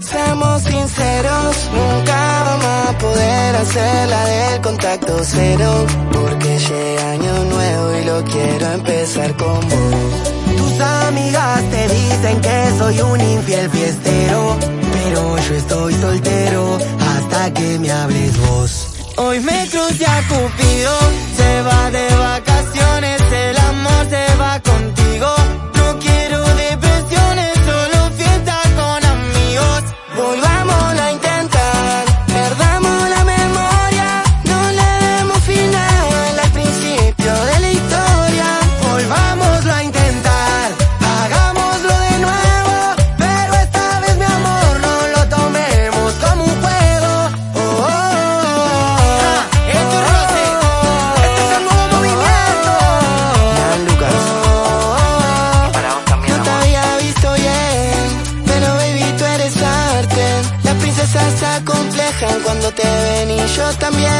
Seamos sinceros, nunca vamos a poder hacer la del contacto cero. Porque es año nuevo y lo quiero empezar con vos. Tus amigas te dicen que soy un infiel fiestero. Pero yo estoy soltero hasta que me hables vos. Hoy me crucé a Cupido, se va de cuando te ven y yo también.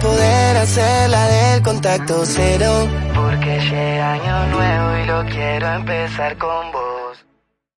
poder hacer la del contacto cero. Porque llega año nuevo y lo quiero empezar con vos.